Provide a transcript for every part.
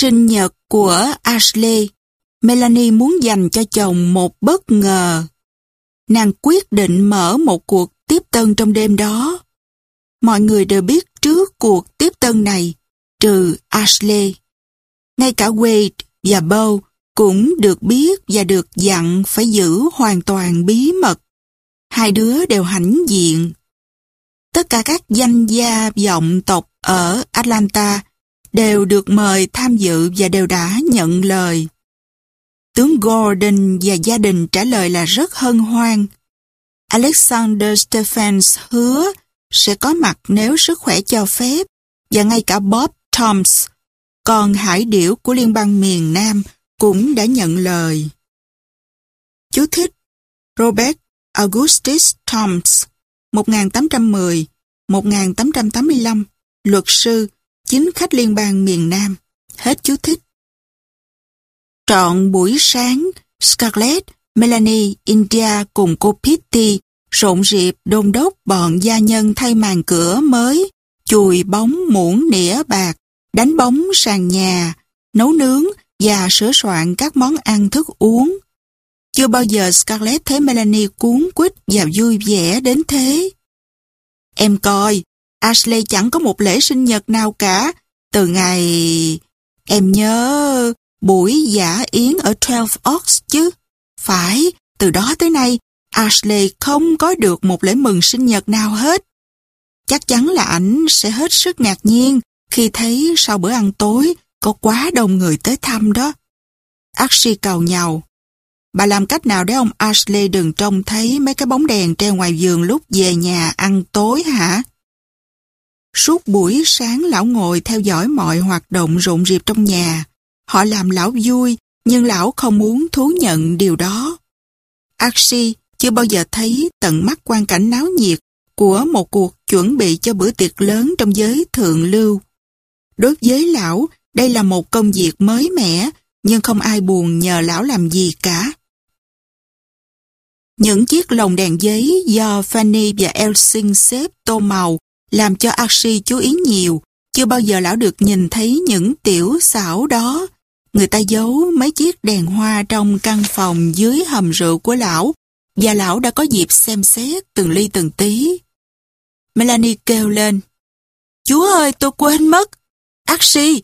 sinh nhật của Ashley, Melanie muốn dành cho chồng một bất ngờ. Nàng quyết định mở một cuộc tiếp tân trong đêm đó. Mọi người đều biết trước cuộc tiếp tân này, trừ Ashley. Ngay cả Wade và Bo cũng được biết và được dặn phải giữ hoàn toàn bí mật. Hai đứa đều hãnh diện. Tất cả các danh gia vọng tộc ở Atlanta đều được mời tham dự và đều đã nhận lời. Tướng Gordon và gia đình trả lời là rất hân hoan. Alexander Stephens hứa sẽ có mặt nếu sức khỏe cho phép và ngay cả Bob Toms, con hải điểu của Liên bang miền Nam cũng đã nhận lời. Chú thích Robert Augustus Toms 1810-1885 luật sư chính khách liên bang miền Nam hết chú thích Trọn buổi sáng Scarlett, Melanie, India cùng cô Pitty rộn rịp đôn đốc bọn gia nhân thay màn cửa mới chùi bóng muỗng nĩa bạc đánh bóng sàn nhà nấu nướng và sửa soạn các món ăn thức uống. Chưa bao giờ Scarlett thấy Melanie cuốn quýt và vui vẻ đến thế. Em coi, Ashley chẳng có một lễ sinh nhật nào cả. Từ ngày... Em nhớ buổi giả yến ở Twelve Oaks chứ. Phải, từ đó tới nay, Ashley không có được một lễ mừng sinh nhật nào hết. Chắc chắn là ảnh sẽ hết sức ngạc nhiên khi thấy sau bữa ăn tối có quá đông người tới thăm đó. Ashley cầu nhau. Bà làm cách nào để ông Ashley đừng trông thấy mấy cái bóng đèn treo ngoài giường lúc về nhà ăn tối hả? Suốt buổi sáng lão ngồi theo dõi mọi hoạt động rộn rịp trong nhà. Họ làm lão vui, nhưng lão không muốn thú nhận điều đó. Ashley chưa bao giờ thấy tận mắt quan cảnh náo nhiệt của một cuộc chuẩn bị cho bữa tiệc lớn trong giới thượng lưu. Đối với lão, đây là một công việc mới mẻ, nhưng không ai buồn nhờ lão làm gì cả. Những chiếc lồng đèn giấy do Fanny và Elsing xếp tô màu làm cho Archie chú ý nhiều. Chưa bao giờ lão được nhìn thấy những tiểu xảo đó. Người ta giấu mấy chiếc đèn hoa trong căn phòng dưới hầm rượu của lão và lão đã có dịp xem xét từng ly từng tí. Melanie kêu lên Chúa ơi tôi quên mất Archie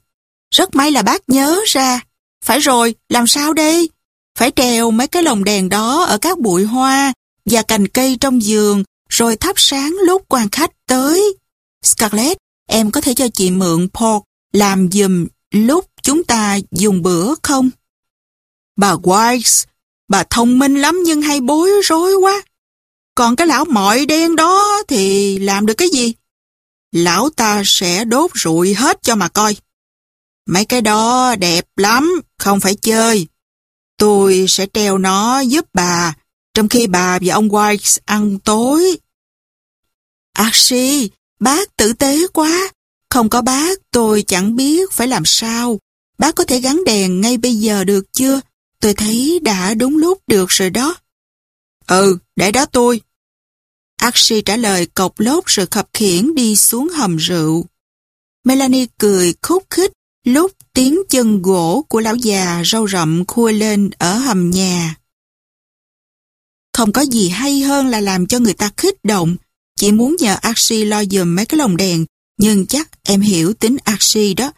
rất may là bác nhớ ra. Phải rồi, làm sao đây? Phải treo mấy cái lồng đèn đó ở các bụi hoa và cành cây trong giường rồi thắp sáng lúc quan khách tới. Scarlett, em có thể cho chị mượn Paul làm giùm lúc chúng ta dùng bữa không? Bà Wise, bà thông minh lắm nhưng hay bối rối quá. Còn cái lão mọi đen đó thì làm được cái gì? Lão ta sẽ đốt rụi hết cho mà coi. Mấy cái đó đẹp lắm, không phải chơi. Tôi sẽ treo nó giúp bà, trong khi bà và ông White ăn tối. Archie, bác tử tế quá. Không có bác, tôi chẳng biết phải làm sao. Bác có thể gắn đèn ngay bây giờ được chưa? Tôi thấy đã đúng lúc được rồi đó. Ừ, để đó tôi. Archie trả lời cộc lốt rồi khập khiển đi xuống hầm rượu. Melanie cười khúc khích lúc tiếng chân gỗ của lão già râu rậm khua lên ở hầm nhà. Không có gì hay hơn là làm cho người ta khích động. Chỉ muốn nhờ Archie lo dùm mấy cái lồng đèn, nhưng chắc em hiểu tính Archie đó.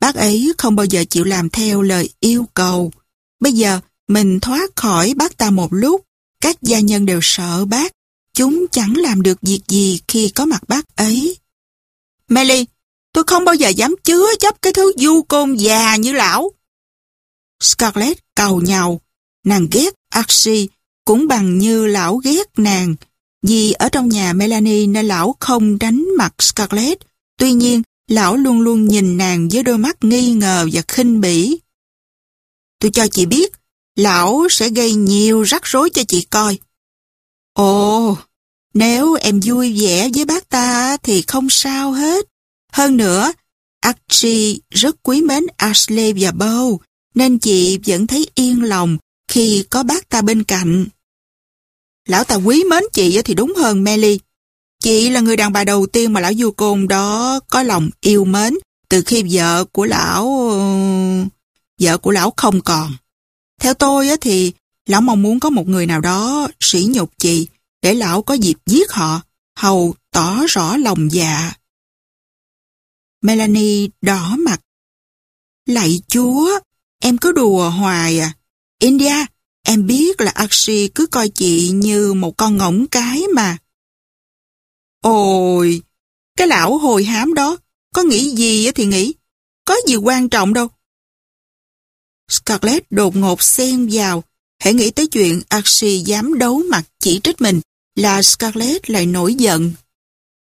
Bác ấy không bao giờ chịu làm theo lời yêu cầu. Bây giờ, mình thoát khỏi bác ta một lúc, các gia nhân đều sợ bác. Chúng chẳng làm được việc gì khi có mặt bác ấy. Melly, Tôi không bao giờ dám chứa chấp cái thứ du côn già như lão. Scarlett cầu nhau, nàng ghét Archie cũng bằng như lão ghét nàng. Vì ở trong nhà Melanie nên lão không đánh mặt Scarlett. Tuy nhiên, lão luôn luôn nhìn nàng với đôi mắt nghi ngờ và khinh bỉ. Tôi cho chị biết, lão sẽ gây nhiều rắc rối cho chị coi. Ồ, nếu em vui vẻ với bác ta thì không sao hết. Hơn nữa, Archie rất quý mến Ashley và Bo, nên chị vẫn thấy yên lòng khi có bác ta bên cạnh. Lão ta quý mến chị thì đúng hơn Melly. Chị là người đàn bà đầu tiên mà lão du côn đó có lòng yêu mến từ khi vợ của lão... Vợ của lão không còn. Theo tôi thì lão mong muốn có một người nào đó sỉ nhục chị để lão có dịp giết họ, hầu tỏ rõ lòng dạ. Melanie đỏ mặt. Lạy chúa, em cứ đùa hoài à. India, em biết là Archie cứ coi chị như một con ngỗng cái mà. Ôi, cái lão hồi hám đó, có nghĩ gì thì nghĩ, có gì quan trọng đâu. Scarlett đột ngột xen vào, hãy nghĩ tới chuyện Archie dám đấu mặt chỉ trích mình, là Scarlett lại nổi giận.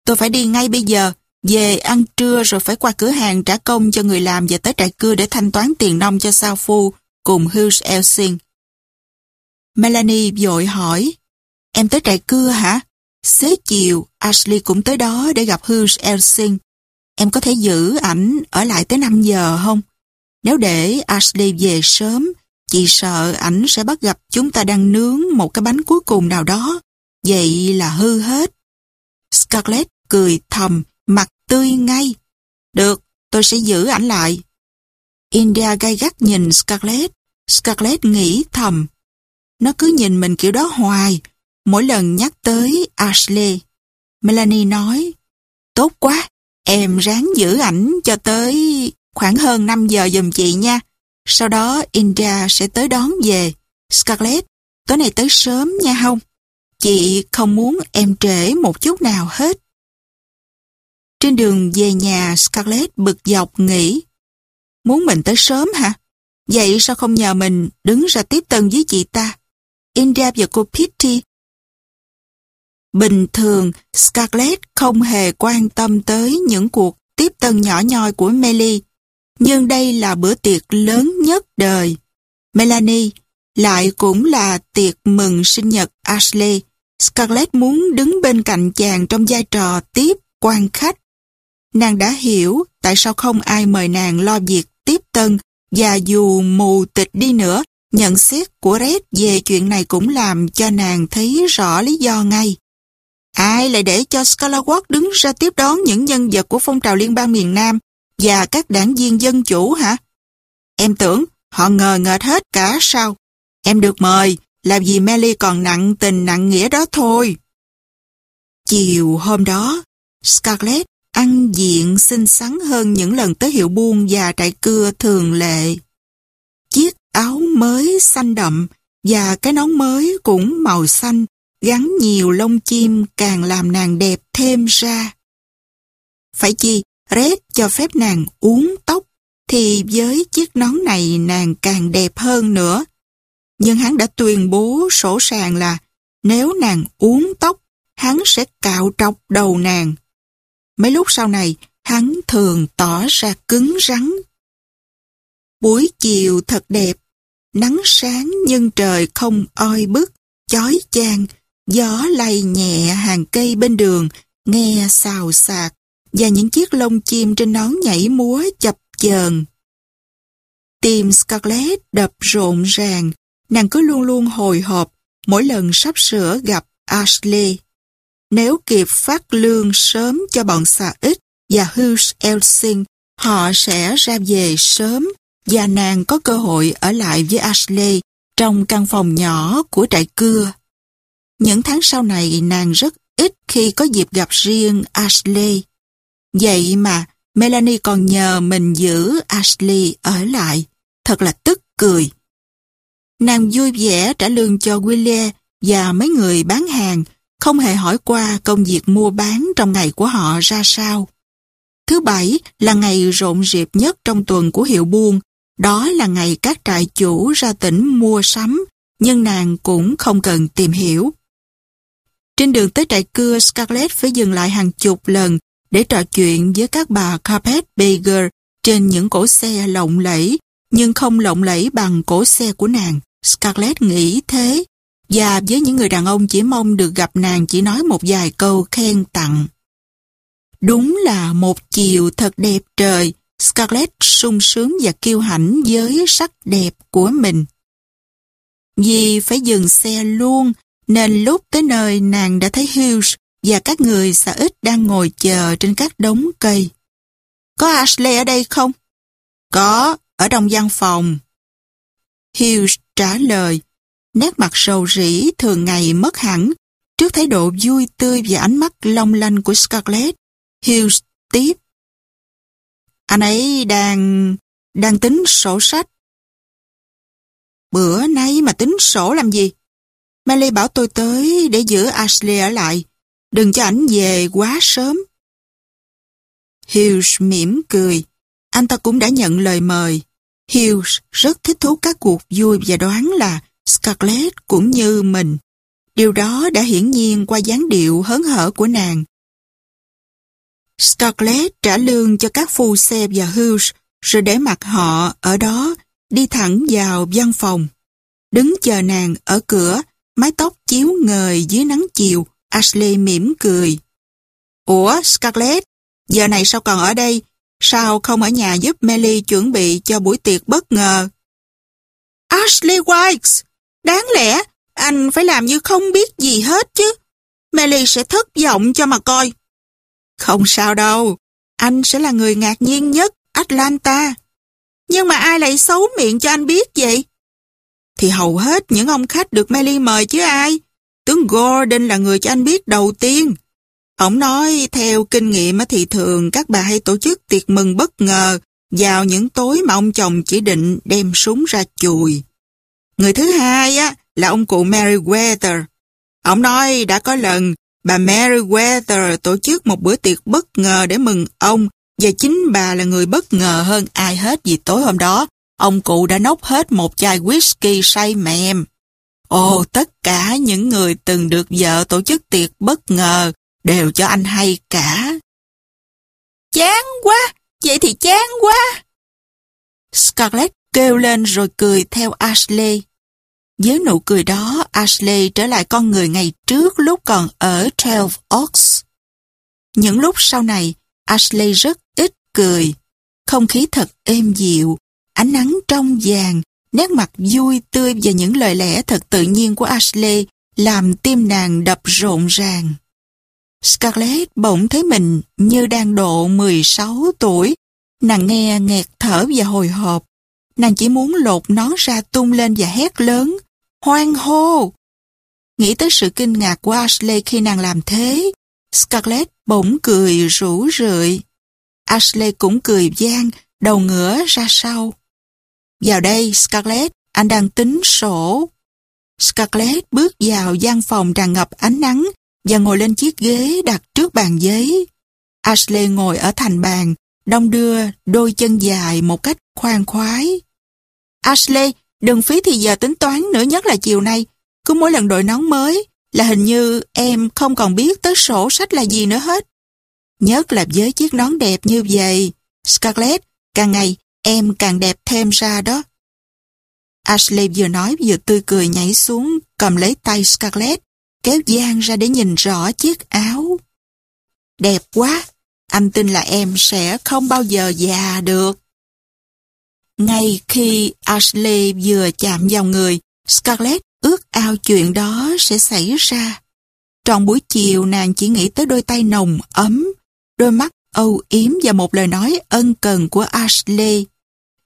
Tôi phải đi ngay bây giờ, về ăn trưa rồi phải qua cửa hàng trả công cho người làm và tới trại cưa để thanh toán tiền nông cho Sao Phu cùng Hughes Elsing. Melanie vội hỏi, em tới trại cưa hả? Xế chiều, Ashley cũng tới đó để gặp Hughes Elsing. Em có thể giữ ảnh ở lại tới 5 giờ không? Nếu để Ashley về sớm, chị sợ ảnh sẽ bắt gặp chúng ta đang nướng một cái bánh cuối cùng nào đó. Vậy là hư hết. Scarlett cười thầm, mặt tươi ngay. Được, tôi sẽ giữ ảnh lại. India gay gắt nhìn Scarlett. Scarlett nghĩ thầm. Nó cứ nhìn mình kiểu đó hoài, mỗi lần nhắc tới Ashley. Melanie nói, tốt quá, em ráng giữ ảnh cho tới khoảng hơn 5 giờ dùm chị nha. Sau đó India sẽ tới đón về. Scarlett, tối nay tới sớm nha không? Chị không muốn em trễ một chút nào hết. Trên đường về nhà, Scarlett bực dọc nghĩ. Muốn mình tới sớm hả? Vậy sao không nhờ mình đứng ra tiếp tân với chị ta? India và cô Pitty. Bình thường, Scarlett không hề quan tâm tới những cuộc tiếp tân nhỏ nhoi của Melly. Nhưng đây là bữa tiệc lớn nhất đời. Melanie lại cũng là tiệc mừng sinh nhật Ashley. Scarlett muốn đứng bên cạnh chàng trong vai trò tiếp quan khách. Nàng đã hiểu tại sao không ai mời nàng lo việc tiếp tân và dù mù tịch đi nữa, nhận xét của Red về chuyện này cũng làm cho nàng thấy rõ lý do ngay. Ai lại để cho Scalawatt đứng ra tiếp đón những nhân vật của phong trào liên bang miền Nam và các đảng viên dân chủ hả? Em tưởng họ ngờ ngợt hết cả sao? Em được mời, làm gì Melly còn nặng tình nặng nghĩa đó thôi. Chiều hôm đó, Scarlett ăn diện xinh xắn hơn những lần tới hiệu buôn và trại cưa thường lệ. Chiếc áo mới xanh đậm và cái nón mới cũng màu xanh gắn nhiều lông chim càng làm nàng đẹp thêm ra. Phải chi, Red cho phép nàng uống tóc, thì với chiếc nón này nàng càng đẹp hơn nữa. Nhưng hắn đã tuyên bố sổ sàng là nếu nàng uống tóc, hắn sẽ cạo trọc đầu nàng. Mấy lúc sau này, hắn thường tỏ ra cứng rắn. Buổi chiều thật đẹp, nắng sáng nhưng trời không oi bức, chói chang, gió lay nhẹ hàng cây bên đường, nghe xào xạc, và những chiếc lông chim trên nón nhảy múa chập chờn. Tim Scarlett đập rộn ràng, nàng cứ luôn luôn hồi hộp mỗi lần sắp sửa gặp Ashley. Nếu kịp phát lương sớm cho bọn xà ít và Hughes Elsing, họ sẽ ra về sớm và nàng có cơ hội ở lại với Ashley trong căn phòng nhỏ của trại cưa. Những tháng sau này nàng rất ít khi có dịp gặp riêng Ashley. Vậy mà Melanie còn nhờ mình giữ Ashley ở lại. Thật là tức cười. Nàng vui vẻ trả lương cho Willie và mấy người bán hàng, không hề hỏi qua công việc mua bán trong ngày của họ ra sao. Thứ bảy là ngày rộn rịp nhất trong tuần của hiệu buôn. Đó là ngày các trại chủ ra tỉnh mua sắm, nhưng nàng cũng không cần tìm hiểu. Trên đường tới trại cưa, Scarlett phải dừng lại hàng chục lần để trò chuyện với các bà Carpet Carpetbagger trên những cổ xe lộng lẫy, nhưng không lộng lẫy bằng cổ xe của nàng. Scarlett nghĩ thế, và với những người đàn ông chỉ mong được gặp nàng chỉ nói một vài câu khen tặng. Đúng là một chiều thật đẹp trời, Scarlett sung sướng và kiêu hãnh với sắc đẹp của mình. Vì phải dừng xe luôn, nên lúc tới nơi nàng đã thấy Hughes và các người xã ít đang ngồi chờ trên các đống cây. có Ashley ở đây không? Có, ở trong văn phòng. Hughes trả lời, nét mặt sầu rĩ thường ngày mất hẳn trước thái độ vui tươi và ánh mắt long lanh của Scarlett. Hughes tiếp. Anh ấy đang... đang tính sổ sách. Bữa nay mà tính sổ làm gì? Melly bảo tôi tới để giữ Ashley ở lại. Đừng cho ảnh về quá sớm. Hughes mỉm cười. Anh ta cũng đã nhận lời mời. Hughes rất thích thú các cuộc vui và đoán là Scarlett cũng như mình. Điều đó đã hiển nhiên qua dáng điệu hớn hở của nàng. Scarlett trả lương cho các phu xe và Hughes rồi để mặc họ ở đó đi thẳng vào văn phòng. Đứng chờ nàng ở cửa, mái tóc chiếu ngời dưới nắng chiều, Ashley mỉm cười. Ủa, Scarlett, giờ này sao còn ở đây? Sao không ở nhà giúp Melly chuẩn bị cho buổi tiệc bất ngờ? Ashley Wikes, đáng lẽ anh phải làm như không biết gì hết chứ. Melly sẽ thất vọng cho mà coi. Không sao đâu, anh sẽ là người ngạc nhiên nhất Atlanta. Nhưng mà ai lại xấu miệng cho anh biết vậy? Thì hầu hết những ông khách được Melly mời chứ ai. Tướng Gordon là người cho anh biết đầu tiên. Ông nói theo kinh nghiệm thì thường các bà hay tổ chức tiệc mừng bất ngờ vào những tối mà ông chồng chỉ định đem súng ra chùi. Người thứ hai á là ông cụ Meriwether. Ông nói đã có lần bà Meriwether tổ chức một bữa tiệc bất ngờ để mừng ông và chính bà là người bất ngờ hơn ai hết vì tối hôm đó ông cụ đã nốc hết một chai whisky say mềm. Ồ, tất cả những người từng được vợ tổ chức tiệc bất ngờ đều cho anh hay cả. Chán quá, vậy thì chán quá. Scarlett kêu lên rồi cười theo Ashley. Với nụ cười đó, Ashley trở lại con người ngày trước lúc còn ở Twelve Oaks. Những lúc sau này, Ashley rất ít cười. Không khí thật êm dịu, ánh nắng trong vàng, nét mặt vui tươi và những lời lẽ thật tự nhiên của Ashley làm tim nàng đập rộn ràng. Scarlett bỗng thấy mình như đang độ 16 tuổi. Nàng nghe nghẹt thở và hồi hộp. Nàng chỉ muốn lột nó ra tung lên và hét lớn. Hoang hô! Nghĩ tới sự kinh ngạc của Ashley khi nàng làm thế, Scarlett bỗng cười rủ rượi. Ashley cũng cười gian, đầu ngửa ra sau. Vào đây, Scarlett, anh đang tính sổ. Scarlett bước vào gian phòng tràn ngập ánh nắng và ngồi lên chiếc ghế đặt trước bàn giấy. Ashley ngồi ở thành bàn, đong đưa đôi chân dài một cách khoan khoái. Ashley, đừng phí thì giờ tính toán nữa nhất là chiều nay. Cứ mỗi lần đội nón mới là hình như em không còn biết tới sổ sách là gì nữa hết. Nhất là với chiếc nón đẹp như vậy. Scarlett, càng ngày em càng đẹp thêm ra đó. Ashley vừa nói vừa tươi cười nhảy xuống, cầm lấy tay Scarlett kéo gian ra để nhìn rõ chiếc áo. Đẹp quá, anh tin là em sẽ không bao giờ già được. Ngay khi Ashley vừa chạm vào người, Scarlett ước ao chuyện đó sẽ xảy ra. Trong buổi chiều nàng chỉ nghĩ tới đôi tay nồng ấm, đôi mắt âu yếm và một lời nói ân cần của Ashley.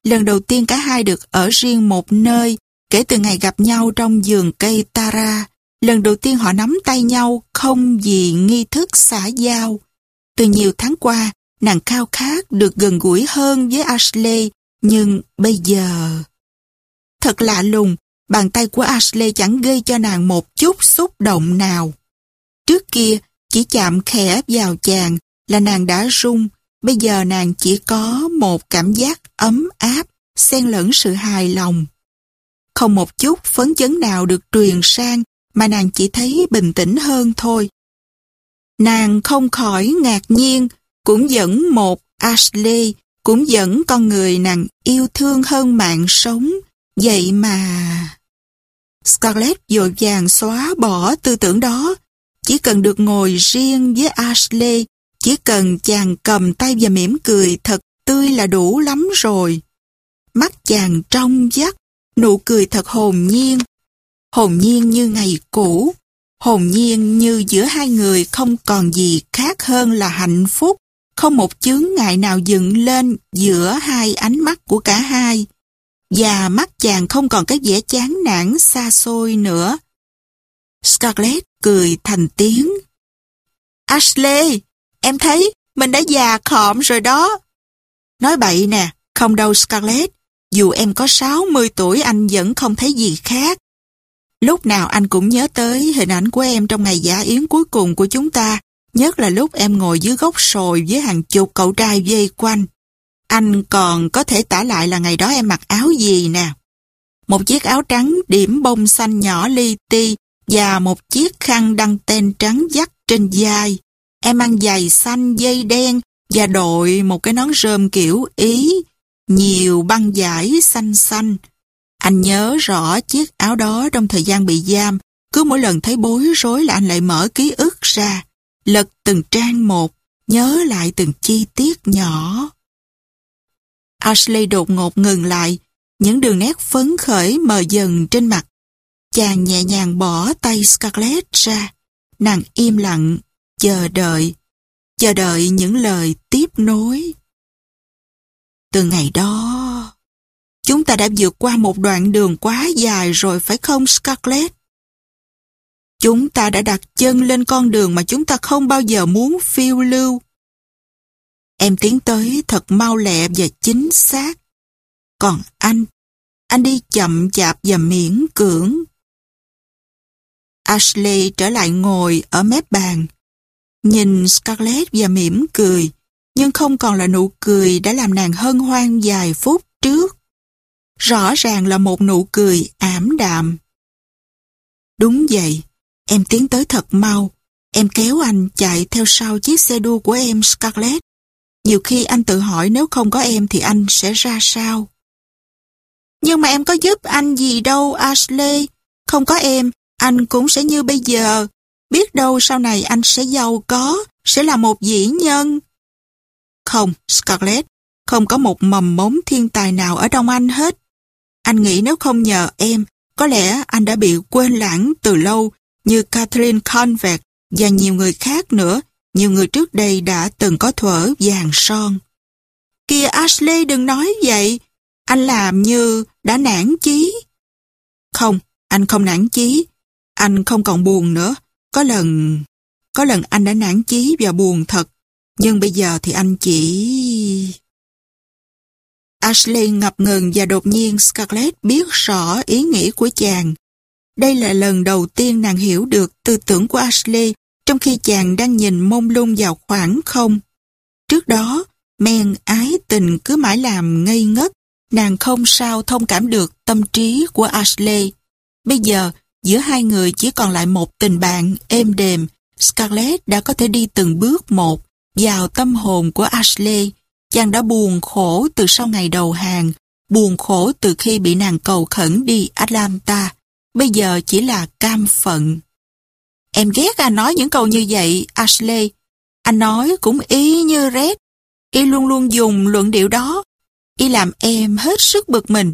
Lần đầu tiên cả hai được ở riêng một nơi kể từ ngày gặp nhau trong vườn cây Tara Lần đầu tiên họ nắm tay nhau không vì nghi thức xã giao. Từ nhiều tháng qua, nàng khao khát được gần gũi hơn với Ashley, nhưng bây giờ... Thật lạ lùng, bàn tay của Ashley chẳng gây cho nàng một chút xúc động nào. Trước kia, chỉ chạm khẽ vào chàng là nàng đã rung, bây giờ nàng chỉ có một cảm giác ấm áp, xen lẫn sự hài lòng. Không một chút phấn chấn nào được truyền sang mà nàng chỉ thấy bình tĩnh hơn thôi. Nàng không khỏi ngạc nhiên, cũng dẫn một Ashley, cũng dẫn con người nàng yêu thương hơn mạng sống. Vậy mà... Scarlett dội vàng xóa bỏ tư tưởng đó. Chỉ cần được ngồi riêng với Ashley, chỉ cần chàng cầm tay và mỉm cười thật tươi là đủ lắm rồi. Mắt chàng trong vắt, nụ cười thật hồn nhiên, hồn nhiên như ngày cũ, hồn nhiên như giữa hai người không còn gì khác hơn là hạnh phúc, không một chướng ngại nào dựng lên giữa hai ánh mắt của cả hai. Và mắt chàng không còn cái vẻ chán nản xa xôi nữa. Scarlett cười thành tiếng. Ashley, em thấy mình đã già khọm rồi đó. Nói bậy nè, không đâu Scarlett. Dù em có 60 tuổi anh vẫn không thấy gì khác. Lúc nào anh cũng nhớ tới hình ảnh của em trong ngày giả yến cuối cùng của chúng ta, nhất là lúc em ngồi dưới gốc sồi với hàng chục cậu trai dây quanh. Anh còn có thể tả lại là ngày đó em mặc áo gì nè. Một chiếc áo trắng điểm bông xanh nhỏ li ti và một chiếc khăn đăng tên trắng dắt trên vai. Em mang giày xanh dây đen và đội một cái nón rơm kiểu Ý, nhiều băng giải xanh xanh. Anh nhớ rõ chiếc áo đó trong thời gian bị giam, cứ mỗi lần thấy bối rối là anh lại mở ký ức ra, lật từng trang một, nhớ lại từng chi tiết nhỏ. Ashley đột ngột ngừng lại, những đường nét phấn khởi mờ dần trên mặt. Chàng nhẹ nhàng bỏ tay Scarlett ra, nàng im lặng, chờ đợi, chờ đợi những lời tiếp nối. Từ ngày đó, chúng ta đã vượt qua một đoạn đường quá dài rồi phải không Scarlett? Chúng ta đã đặt chân lên con đường mà chúng ta không bao giờ muốn phiêu lưu. Em tiến tới thật mau lẹ và chính xác. Còn anh, anh đi chậm chạp và miễn cưỡng. Ashley trở lại ngồi ở mép bàn. Nhìn Scarlett và mỉm cười, nhưng không còn là nụ cười đã làm nàng hân hoan vài phút trước. Rõ ràng là một nụ cười ảm đạm. Đúng vậy, em tiến tới thật mau. Em kéo anh chạy theo sau chiếc xe đua của em Scarlett. Nhiều khi anh tự hỏi nếu không có em thì anh sẽ ra sao. Nhưng mà em có giúp anh gì đâu Ashley. Không có em, anh cũng sẽ như bây giờ. Biết đâu sau này anh sẽ giàu có, sẽ là một dĩ nhân. Không, Scarlett, không có một mầm mống thiên tài nào ở trong anh hết. Anh nghĩ nếu không nhờ em, có lẽ anh đã bị quên lãng từ lâu như Catherine Convert và nhiều người khác nữa, nhiều người trước đây đã từng có thuở vàng son. Kìa Ashley đừng nói vậy, anh làm như đã nản chí. Không, anh không nản chí, anh không còn buồn nữa. Có lần, có lần anh đã nản chí và buồn thật, nhưng bây giờ thì anh chỉ... Ashley ngập ngừng và đột nhiên Scarlett biết rõ ý nghĩ của chàng. Đây là lần đầu tiên nàng hiểu được tư tưởng của Ashley trong khi chàng đang nhìn mông lung vào khoảng không. Trước đó, men ái tình cứ mãi làm ngây ngất, nàng không sao thông cảm được tâm trí của Ashley. Bây giờ, giữa hai người chỉ còn lại một tình bạn êm đềm, Scarlett đã có thể đi từng bước một vào tâm hồn của Ashley. Chàng đã buồn khổ từ sau ngày đầu hàng, buồn khổ từ khi bị nàng cầu khẩn đi Atlanta. Bây giờ chỉ là cam phận. Em ghét anh nói những câu như vậy, Ashley. Anh nói cũng y như Red. Y luôn luôn dùng luận điệu đó. Y làm em hết sức bực mình.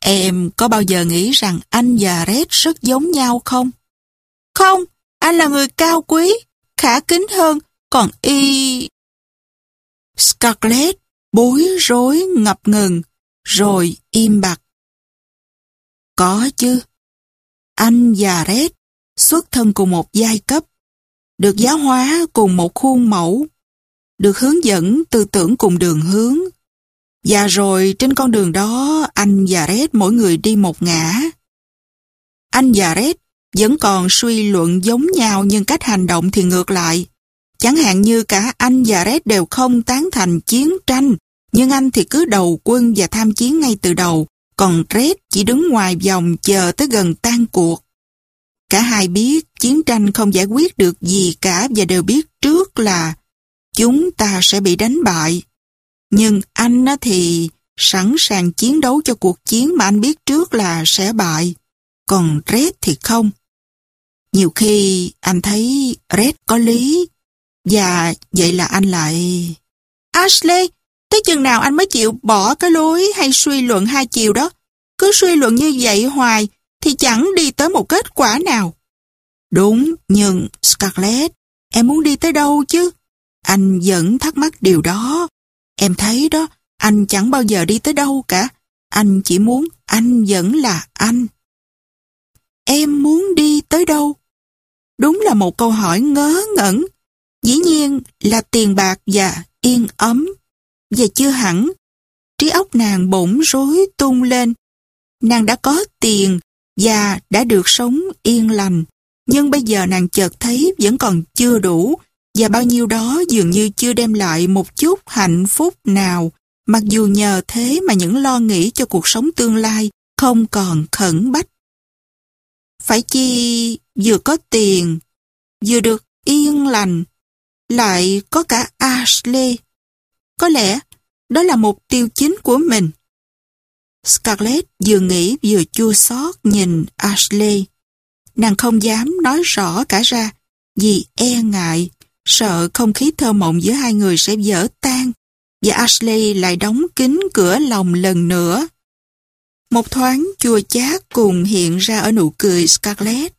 Em có bao giờ nghĩ rằng anh và Red rất giống nhau không? Không, anh là người cao quý, khả kính hơn, còn y... Scarlett bối rối ngập ngừng, rồi im bặt. Có chứ. Anh và Red xuất thân cùng một giai cấp, được giáo hóa cùng một khuôn mẫu, được hướng dẫn tư tưởng cùng đường hướng. Và rồi trên con đường đó anh và Red mỗi người đi một ngã. Anh và Red vẫn còn suy luận giống nhau nhưng cách hành động thì ngược lại. Chẳng hạn như cả anh và Red đều không tán thành chiến tranh, nhưng anh thì cứ đầu quân và tham chiến ngay từ đầu, còn Red chỉ đứng ngoài vòng chờ tới gần tan cuộc. Cả hai biết chiến tranh không giải quyết được gì cả và đều biết trước là chúng ta sẽ bị đánh bại. Nhưng anh thì sẵn sàng chiến đấu cho cuộc chiến mà anh biết trước là sẽ bại. Còn Red thì không. Nhiều khi anh thấy Red có lý và vậy là anh lại... Ashley, tới chừng nào anh mới chịu bỏ cái lối hay suy luận hai chiều đó? Cứ suy luận như vậy hoài thì chẳng đi tới một kết quả nào. Đúng, nhưng Scarlett, em muốn đi tới đâu chứ? anh vẫn thắc mắc điều đó. Em thấy đó, anh chẳng bao giờ đi tới đâu cả. Anh chỉ muốn anh vẫn là anh. Em muốn đi tới đâu? Đúng là một câu hỏi ngớ ngẩn. Dĩ nhiên là tiền bạc và yên ấm. Và chưa hẳn, trí óc nàng bỗng rối tung lên. Nàng đã có tiền và đã được sống yên lành. Nhưng bây giờ nàng chợt thấy vẫn còn chưa đủ và bao nhiêu đó dường như chưa đem lại một chút hạnh phúc nào mặc dù nhờ thế mà những lo nghĩ cho cuộc sống tương lai không còn khẩn bách. Phải chi vừa có tiền, vừa được yên lành, lại có cả Ashley. Có lẽ đó là mục tiêu chính của mình. Scarlett vừa nghĩ vừa chua xót nhìn Ashley. Nàng không dám nói rõ cả ra vì e ngại, sợ không khí thơ mộng giữa hai người sẽ vỡ tan và Ashley lại đóng kín cửa lòng lần nữa. Một thoáng chua chát cùng hiện ra ở nụ cười Scarlett.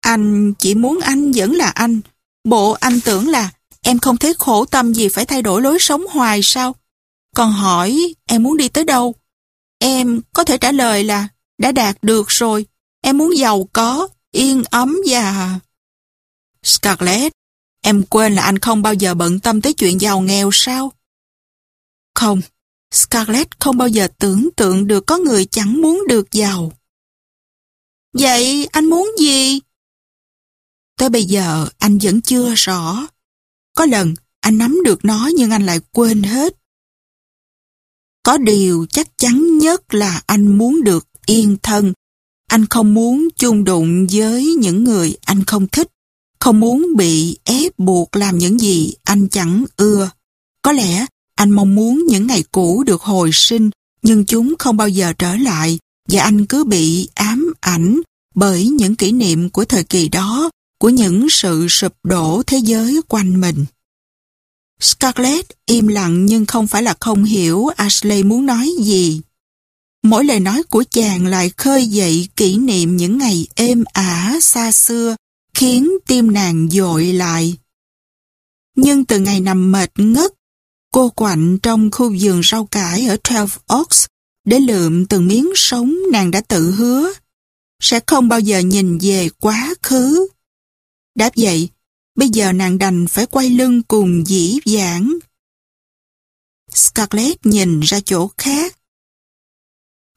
Anh chỉ muốn anh vẫn là anh. Bộ anh tưởng là em không thấy khổ tâm gì phải thay đổi lối sống hoài sao? Còn hỏi em muốn đi tới đâu? Em có thể trả lời là đã đạt được rồi. Em muốn giàu có, yên ấm và... Scarlett, em quên là anh không bao giờ bận tâm tới chuyện giàu nghèo sao? Không, Scarlett không bao giờ tưởng tượng được có người chẳng muốn được giàu. Vậy anh muốn gì? Tới bây giờ anh vẫn chưa rõ. Có lần anh nắm được nó nhưng anh lại quên hết. Có điều chắc chắn nhất là anh muốn được yên thân. Anh không muốn chung đụng với những người anh không thích. Không muốn bị ép buộc làm những gì anh chẳng ưa. Có lẽ anh mong muốn những ngày cũ được hồi sinh nhưng chúng không bao giờ trở lại và anh cứ bị ám ảnh bởi những kỷ niệm của thời kỳ đó, của những sự sụp đổ thế giới quanh mình. Scarlett im lặng nhưng không phải là không hiểu Ashley muốn nói gì. Mỗi lời nói của chàng lại khơi dậy kỷ niệm những ngày êm ả xa xưa, khiến tim nàng dội lại. Nhưng từ ngày nằm mệt ngất, cô quạnh trong khu vườn rau cải ở Twelve Oaks để lượm từng miếng sống nàng đã tự hứa, sẽ không bao giờ nhìn về quá khứ. Đáp vậy, Bây giờ nàng đành phải quay lưng cùng dĩ vãng. Scarlett nhìn ra chỗ khác.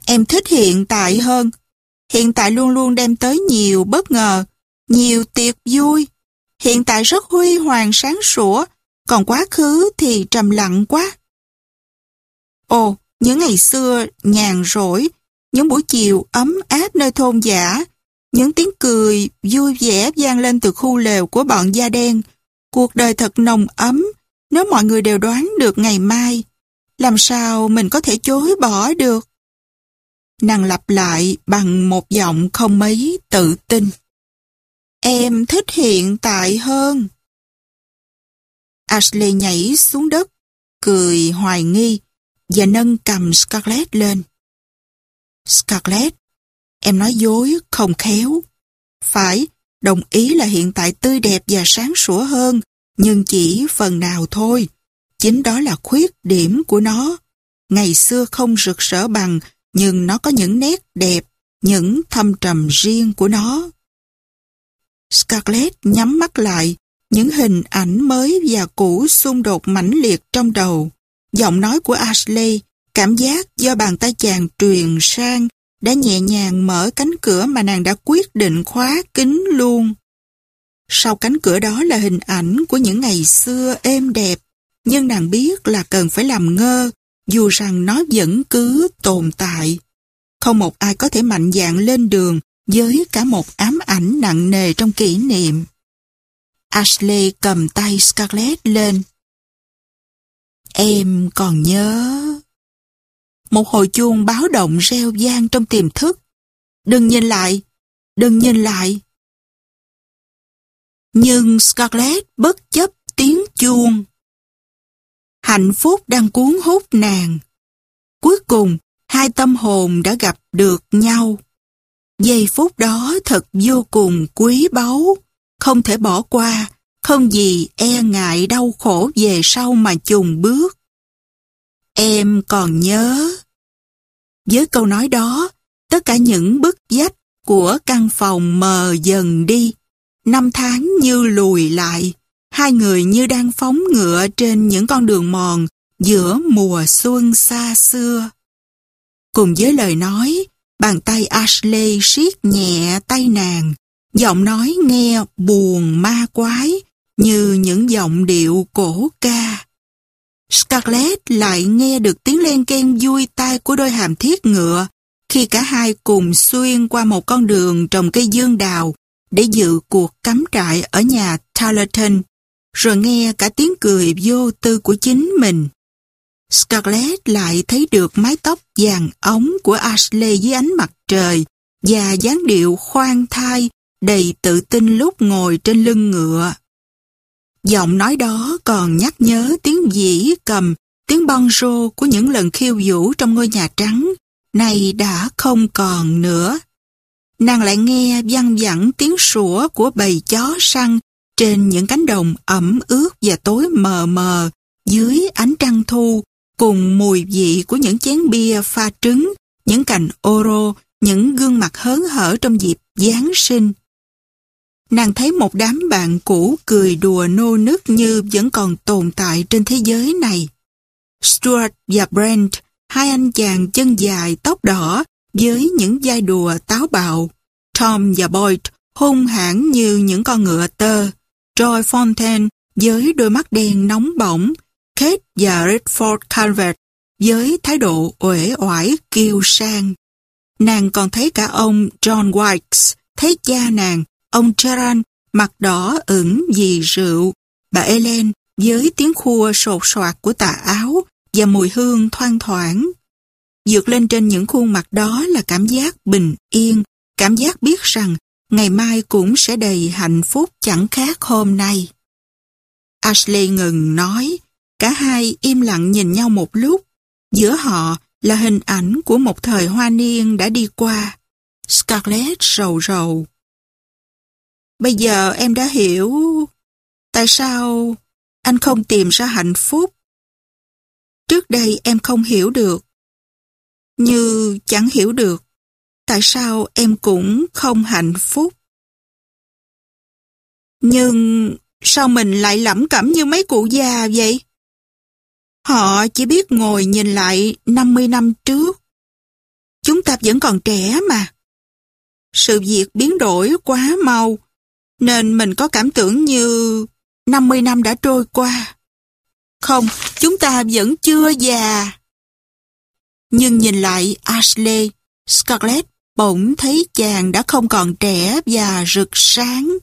Em thích hiện tại hơn. Hiện tại luôn luôn đem tới nhiều bất ngờ, nhiều tiệc vui. Hiện tại rất huy hoàng sáng sủa, còn quá khứ thì trầm lặng quá. Ồ, những ngày xưa nhàn rỗi, những buổi chiều ấm áp nơi thôn giả, những tiếng cười vui vẻ vang lên từ khu lều của bọn da đen. Cuộc đời thật nồng ấm, nếu mọi người đều đoán được ngày mai. Làm sao mình có thể chối bỏ được? Nàng lặp lại bằng một giọng không mấy tự tin. Em thích hiện tại hơn. Ashley nhảy xuống đất, cười hoài nghi và nâng cầm Scarlett lên. Scarlett, Em nói dối, không khéo. Phải, đồng ý là hiện tại tươi đẹp và sáng sủa hơn, nhưng chỉ phần nào thôi. Chính đó là khuyết điểm của nó. Ngày xưa không rực rỡ bằng, nhưng nó có những nét đẹp, những thâm trầm riêng của nó. Scarlett nhắm mắt lại, những hình ảnh mới và cũ xung đột mãnh liệt trong đầu. Giọng nói của Ashley, cảm giác do bàn tay chàng truyền sang, đã nhẹ nhàng mở cánh cửa mà nàng đã quyết định khóa kín luôn. Sau cánh cửa đó là hình ảnh của những ngày xưa êm đẹp, nhưng nàng biết là cần phải làm ngơ, dù rằng nó vẫn cứ tồn tại. Không một ai có thể mạnh dạn lên đường với cả một ám ảnh nặng nề trong kỷ niệm. Ashley cầm tay Scarlett lên. Em còn nhớ một hồi chuông báo động reo gian trong tiềm thức. Đừng nhìn lại, đừng nhìn lại. Nhưng Scarlett bất chấp tiếng chuông. Hạnh phúc đang cuốn hút nàng. Cuối cùng, hai tâm hồn đã gặp được nhau. Giây phút đó thật vô cùng quý báu, không thể bỏ qua không gì e ngại đau khổ về sau mà chùng bước. Em còn nhớ. Với câu nói đó, tất cả những bức vách của căn phòng mờ dần đi. Năm tháng như lùi lại, hai người như đang phóng ngựa trên những con đường mòn giữa mùa xuân xa xưa. Cùng với lời nói, bàn tay Ashley siết nhẹ tay nàng, giọng nói nghe buồn ma quái như những giọng điệu cổ ca. Scarlett lại nghe được tiếng len ken vui tai của đôi hàm thiết ngựa khi cả hai cùng xuyên qua một con đường trồng cây dương đào để dự cuộc cắm trại ở nhà Tarleton, rồi nghe cả tiếng cười vô tư của chính mình. Scarlett lại thấy được mái tóc vàng ống của Ashley dưới ánh mặt trời và dáng điệu khoan thai đầy tự tin lúc ngồi trên lưng ngựa. Giọng nói đó còn nhắc nhớ tiếng dĩ cầm, tiếng bonjo của những lần khiêu vũ trong ngôi nhà trắng, này đã không còn nữa. Nàng lại nghe văng vẳng tiếng sủa của bầy chó săn trên những cánh đồng ẩm ướt và tối mờ mờ dưới ánh trăng thu cùng mùi vị của những chén bia pha trứng, những cành oro, những gương mặt hớn hở trong dịp Giáng sinh. Nàng thấy một đám bạn cũ cười đùa nô nức như vẫn còn tồn tại trên thế giới này. Stuart và Brent, hai anh chàng chân dài tóc đỏ với những giai đùa táo bạo. Tom và Boyd hung hãn như những con ngựa tơ. Troy Fontaine với đôi mắt đen nóng bỏng. Kate và Redford Calvert với thái độ uể oải kiêu sang. Nàng còn thấy cả ông John White, thấy cha nàng Ông Charan mặt đỏ ửng vì rượu, bà Ellen với tiếng khua sột soạt của tà áo và mùi hương thoang thoảng. Dược lên trên những khuôn mặt đó là cảm giác bình yên, cảm giác biết rằng ngày mai cũng sẽ đầy hạnh phúc chẳng khác hôm nay. Ashley ngừng nói, cả hai im lặng nhìn nhau một lúc. Giữa họ là hình ảnh của một thời hoa niên đã đi qua. Scarlett rầu rầu. Bây giờ em đã hiểu tại sao anh không tìm ra hạnh phúc. Trước đây em không hiểu được. Như chẳng hiểu được tại sao em cũng không hạnh phúc. Nhưng sao mình lại lẩm cẩm như mấy cụ già vậy? Họ chỉ biết ngồi nhìn lại 50 năm trước. Chúng ta vẫn còn trẻ mà. Sự việc biến đổi quá mau nên mình có cảm tưởng như 50 năm đã trôi qua. Không, chúng ta vẫn chưa già. Nhưng nhìn lại Ashley, Scarlett bỗng thấy chàng đã không còn trẻ và rực sáng.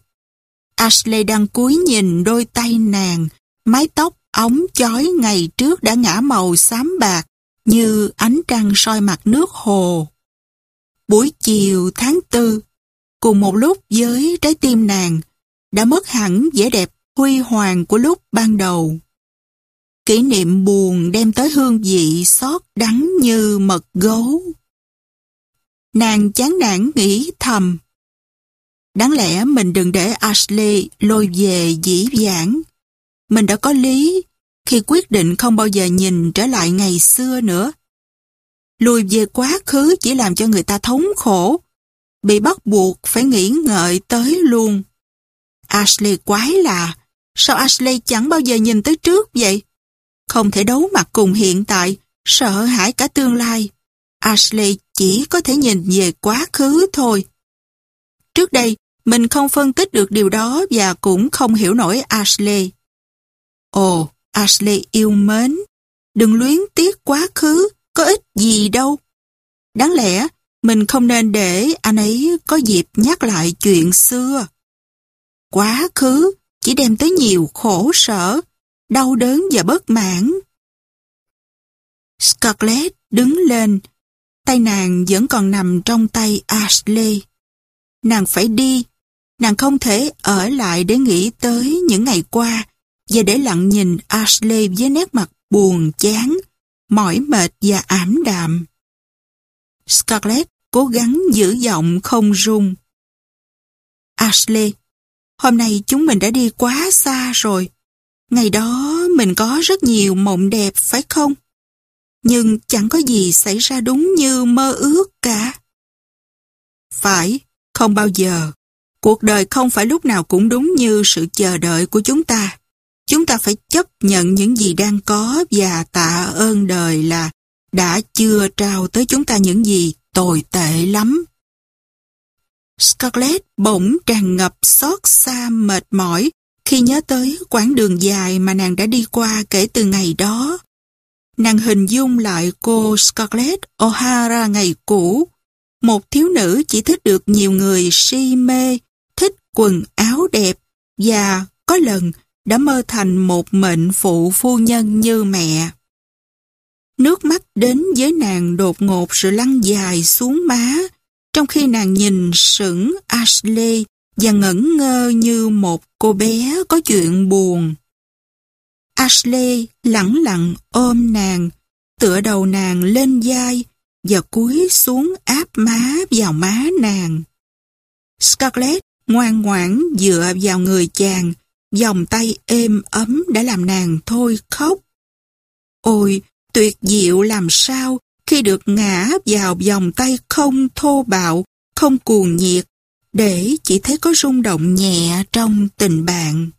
Ashley đang cúi nhìn đôi tay nàng, mái tóc ống chói ngày trước đã ngã màu xám bạc như ánh trăng soi mặt nước hồ. Buổi chiều tháng tư, cùng một lúc với trái tim nàng đã mất hẳn vẻ đẹp huy hoàng của lúc ban đầu. Kỷ niệm buồn đem tới hương vị xót đắng như mật gấu. Nàng chán nản nghĩ thầm. Đáng lẽ mình đừng để Ashley lôi về dĩ vãng. Mình đã có lý khi quyết định không bao giờ nhìn trở lại ngày xưa nữa. Lùi về quá khứ chỉ làm cho người ta thống khổ bị bắt buộc phải nghĩ ngợi tới luôn. Ashley quái lạ, sao Ashley chẳng bao giờ nhìn tới trước vậy? Không thể đấu mặt cùng hiện tại, sợ hãi cả tương lai. Ashley chỉ có thể nhìn về quá khứ thôi. Trước đây, mình không phân tích được điều đó và cũng không hiểu nổi Ashley. Ồ, Ashley yêu mến, đừng luyến tiếc quá khứ, có ích gì đâu. Đáng lẽ mình không nên để anh ấy có dịp nhắc lại chuyện xưa. Quá khứ chỉ đem tới nhiều khổ sở, đau đớn và bất mãn. Scarlett đứng lên, tay nàng vẫn còn nằm trong tay Ashley. Nàng phải đi, nàng không thể ở lại để nghĩ tới những ngày qua và để lặng nhìn Ashley với nét mặt buồn chán, mỏi mệt và ảm đạm. Scarlett cố gắng giữ giọng không run. Ashley, Hôm nay chúng mình đã đi quá xa rồi. Ngày đó mình có rất nhiều mộng đẹp phải không? Nhưng chẳng có gì xảy ra đúng như mơ ước cả. Phải, không bao giờ. Cuộc đời không phải lúc nào cũng đúng như sự chờ đợi của chúng ta. Chúng ta phải chấp nhận những gì đang có và tạ ơn đời là đã chưa trao tới chúng ta những gì tồi tệ lắm. Scarlett bỗng tràn ngập xót xa mệt mỏi khi nhớ tới quãng đường dài mà nàng đã đi qua kể từ ngày đó. Nàng hình dung lại cô Scarlett O'Hara ngày cũ, một thiếu nữ chỉ thích được nhiều người si mê, thích quần áo đẹp và có lần đã mơ thành một mệnh phụ phu nhân như mẹ. Nước mắt đến với nàng đột ngột sự lăn dài xuống má, trong khi nàng nhìn sững Ashley và ngẩn ngơ như một cô bé có chuyện buồn. Ashley lặng lặng ôm nàng, tựa đầu nàng lên vai và cúi xuống áp má vào má nàng. Scarlett ngoan ngoãn dựa vào người chàng, vòng tay êm ấm đã làm nàng thôi khóc. Ôi, tuyệt diệu làm sao khi được ngã vào vòng tay không thô bạo, không cuồng nhiệt, để chỉ thấy có rung động nhẹ trong tình bạn.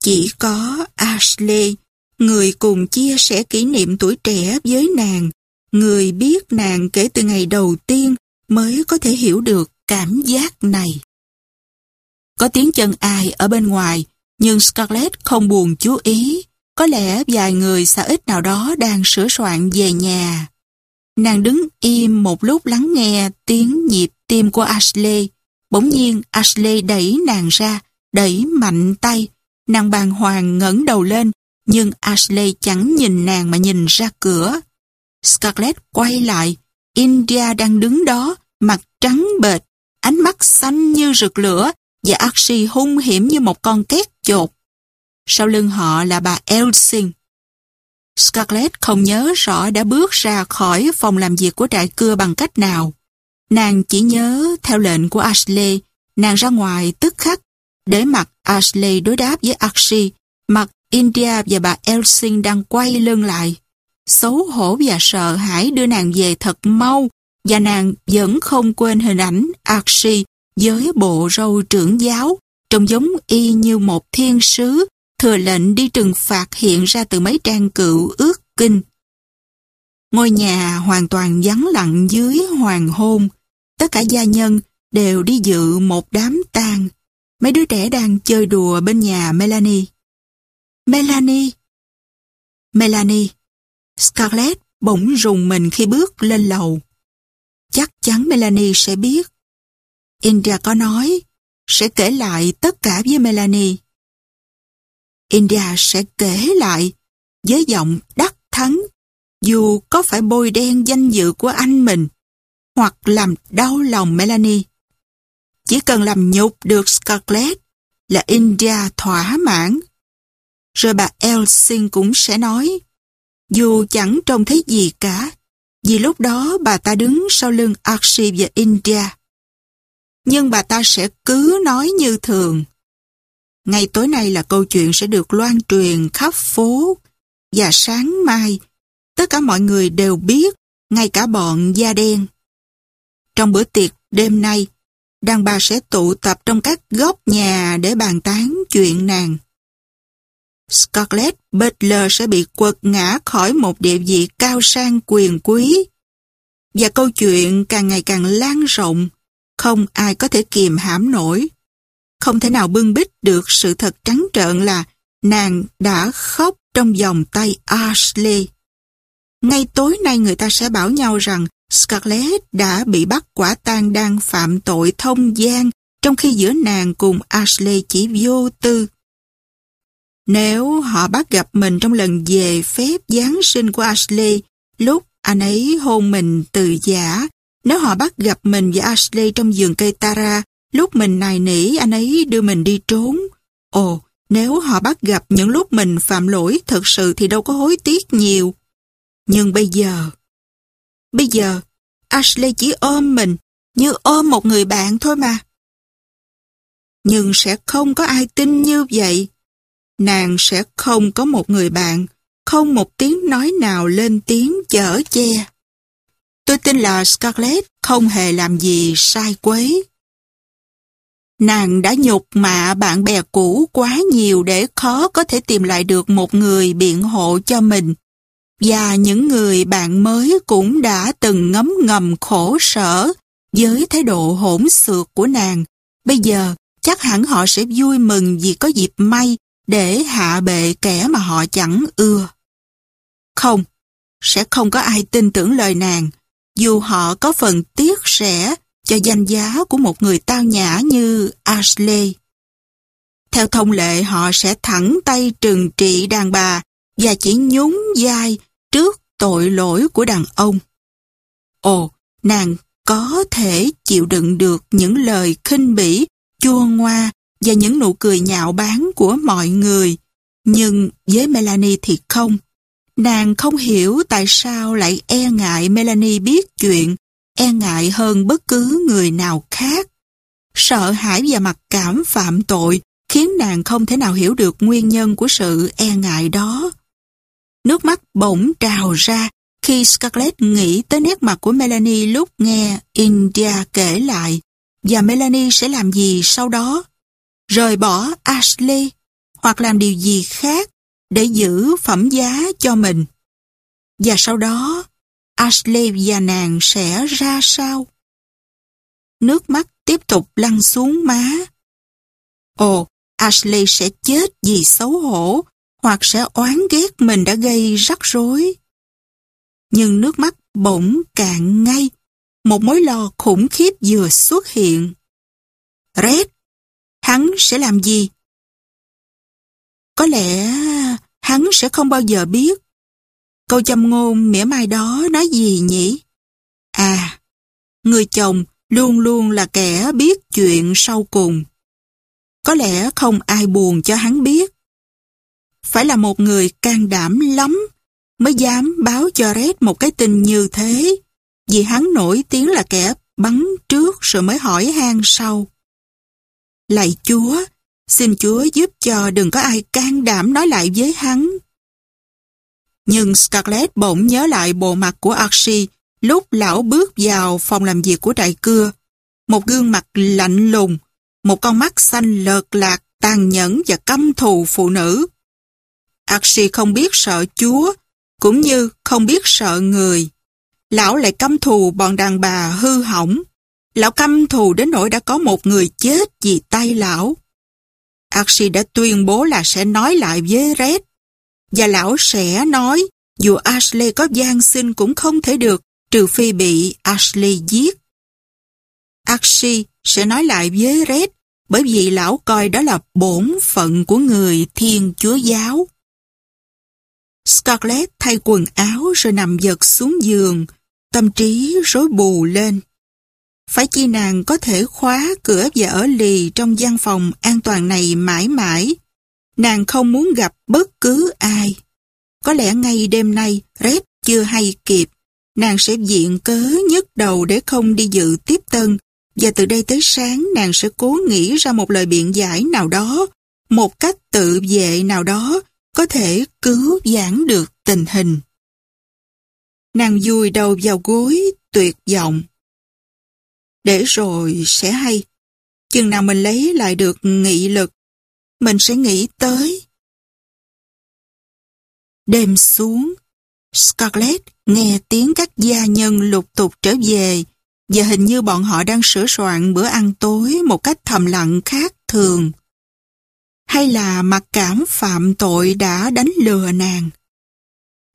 Chỉ có Ashley, người cùng chia sẻ kỷ niệm tuổi trẻ với nàng, người biết nàng kể từ ngày đầu tiên mới có thể hiểu được cảm giác này. Có tiếng chân ai ở bên ngoài, nhưng Scarlett không buồn chú ý. Có lẽ vài người xã ít nào đó đang sửa soạn về nhà. Nàng đứng im một lúc lắng nghe tiếng nhịp tim của Ashley. Bỗng nhiên Ashley đẩy nàng ra, đẩy mạnh tay. Nàng bàng hoàng ngẩng đầu lên, nhưng Ashley chẳng nhìn nàng mà nhìn ra cửa. Scarlett quay lại, India đang đứng đó, mặt trắng bệch, ánh mắt xanh như rực lửa và Archie hung hiểm như một con két chột. Sau lưng họ là bà Elsing. Scarlett không nhớ rõ đã bước ra khỏi phòng làm việc của đại cưa bằng cách nào. Nàng chỉ nhớ theo lệnh của Ashley, nàng ra ngoài tức khắc, để mặt Ashley đối đáp với Archie, mặt India và bà Elsing đang quay lưng lại. Xấu hổ và sợ hãi đưa nàng về thật mau, và nàng vẫn không quên hình ảnh Archie với bộ râu trưởng giáo, trông giống y như một thiên sứ, thừa lệnh đi trừng phạt hiện ra từ mấy trang cựu ước kinh. Ngôi nhà hoàn toàn vắng lặng dưới hoàng hôn, tất cả gia nhân đều đi dự một đám tang. Mấy đứa trẻ đang chơi đùa bên nhà Melanie. Melanie! Melanie! Scarlett bỗng rùng mình khi bước lên lầu. Chắc chắn Melanie sẽ biết. India có nói, sẽ kể lại tất cả với Melanie. India sẽ kể lại với giọng đắc thắng, dù có phải bôi đen danh dự của anh mình, hoặc làm đau lòng Melanie. Chỉ cần làm nhục được Scarlett là India thỏa mãn. Rồi bà Elsing cũng sẽ nói, dù chẳng trông thấy gì cả, vì lúc đó bà ta đứng sau lưng Archie và India. Nhưng bà ta sẽ cứ nói như thường. Ngày tối nay là câu chuyện sẽ được loan truyền khắp phố và sáng mai tất cả mọi người đều biết, ngay cả bọn da đen. Trong bữa tiệc đêm nay, đàn bà sẽ tụ tập trong các góc nhà để bàn tán chuyện nàng. Scarlett Butler sẽ bị quật ngã khỏi một địa vị cao sang quyền quý. Và câu chuyện càng ngày càng lan rộng, không ai có thể kiềm hãm nổi. Không thể nào bưng bít được sự thật trắng trợn là nàng đã khóc trong vòng tay Ashley. Ngay tối nay người ta sẽ bảo nhau rằng Scarlett đã bị bắt quả tang đang phạm tội thông gian trong khi giữa nàng cùng Ashley chỉ vô tư. Nếu họ bắt gặp mình trong lần về phép Giáng sinh của Ashley lúc anh ấy hôn mình từ giả, nếu họ bắt gặp mình và Ashley trong vườn cây Tara lúc mình nài nỉ anh ấy đưa mình đi trốn, ồ, nếu họ bắt gặp những lúc mình phạm lỗi thật sự thì đâu có hối tiếc nhiều. Nhưng bây giờ, bây giờ, Ashley chỉ ôm mình như ôm một người bạn thôi mà. nhưng sẽ không có ai tin như vậy. Nàng sẽ không có một người bạn, không một tiếng nói nào lên tiếng chở che. Tôi tin là Scarlett không hề làm gì sai quấy. Nàng đã nhục mạ bạn bè cũ quá nhiều để khó có thể tìm lại được một người biện hộ cho mình. Và những người bạn mới cũng đã từng ngấm ngầm khổ sở với thái độ hỗn xược của nàng. Bây giờ, chắc hẳn họ sẽ vui mừng vì có dịp may để hạ bệ kẻ mà họ chẳng ưa. Không, sẽ không có ai tin tưởng lời nàng, dù họ có phần tiếc rẻ cho danh giá của một người tao nhã như Ashley. Theo thông lệ họ sẽ thẳng tay trừng trị đàn bà và chỉ nhún vai trước tội lỗi của đàn ông. Ồ, nàng có thể chịu đựng được những lời khinh bỉ, chua ngoa và những nụ cười nhạo báng của mọi người. Nhưng với Melanie thì không. Nàng không hiểu tại sao lại e ngại Melanie biết chuyện, e ngại hơn bất cứ người nào khác. Sợ hãi và mặc cảm phạm tội khiến nàng không thể nào hiểu được nguyên nhân của sự e ngại đó. Nước mắt bỗng trào ra khi Scarlett nghĩ tới nét mặt của Melanie lúc nghe India kể lại và Melanie sẽ làm gì sau đó? Rời bỏ Ashley hoặc làm điều gì khác để giữ phẩm giá cho mình. Và sau đó, Ashley và nàng sẽ ra sao? Nước mắt tiếp tục lăn xuống má. Ồ, Ashley sẽ chết vì xấu hổ hoặc sẽ oán ghét mình đã gây rắc rối. Nhưng nước mắt bỗng cạn ngay, một mối lo khủng khiếp vừa xuất hiện. Red, hắn sẽ làm gì? Có lẽ hắn sẽ không bao giờ biết. Câu châm ngôn mỉa mai đó nói gì nhỉ? À, người chồng luôn luôn là kẻ biết chuyện sau cùng. Có lẽ không ai buồn cho hắn biết. Phải là một người can đảm lắm mới dám báo cho Red một cái tin như thế, vì hắn nổi tiếng là kẻ bắn trước rồi mới hỏi han sau. Lạy Chúa, xin Chúa giúp cho đừng có ai can đảm nói lại với hắn. Nhưng Scarlett bỗng nhớ lại bộ mặt của Archie lúc lão bước vào phòng làm việc của đại cưa. Một gương mặt lạnh lùng, một con mắt xanh lợt lạc, tàn nhẫn và căm thù phụ nữ. Archie không biết sợ Chúa, cũng như không biết sợ người. Lão lại căm thù bọn đàn bà hư hỏng. Lão căm thù đến nỗi đã có một người chết vì tay lão. Archie đã tuyên bố là sẽ nói lại với Red. Và lão sẽ nói, dù Ashley có gian xin cũng không thể được, trừ phi bị Ashley giết. Archie sẽ nói lại với Red, bởi vì lão coi đó là bổn phận của người thiên chúa giáo. Scarlett thay quần áo rồi nằm giật xuống giường, tâm trí rối bù lên. Phải chi nàng có thể khóa cửa và ở lì trong gian phòng an toàn này mãi mãi. Nàng không muốn gặp bất cứ ai. Có lẽ ngay đêm nay, Red chưa hay kịp. Nàng sẽ diện cớ nhức đầu để không đi dự tiếp tân. Và từ đây tới sáng nàng sẽ cố nghĩ ra một lời biện giải nào đó, một cách tự vệ nào đó có thể cứu giãn được tình hình. Nàng vùi đầu vào gối, tuyệt vọng. Để rồi sẽ hay. Chừng nào mình lấy lại được nghị lực, mình sẽ nghĩ tới. Đêm xuống, Scarlett nghe tiếng các gia nhân lục tục trở về và hình như bọn họ đang sửa soạn bữa ăn tối một cách thầm lặng khác thường hay là mặc cảm phạm tội đã đánh lừa nàng.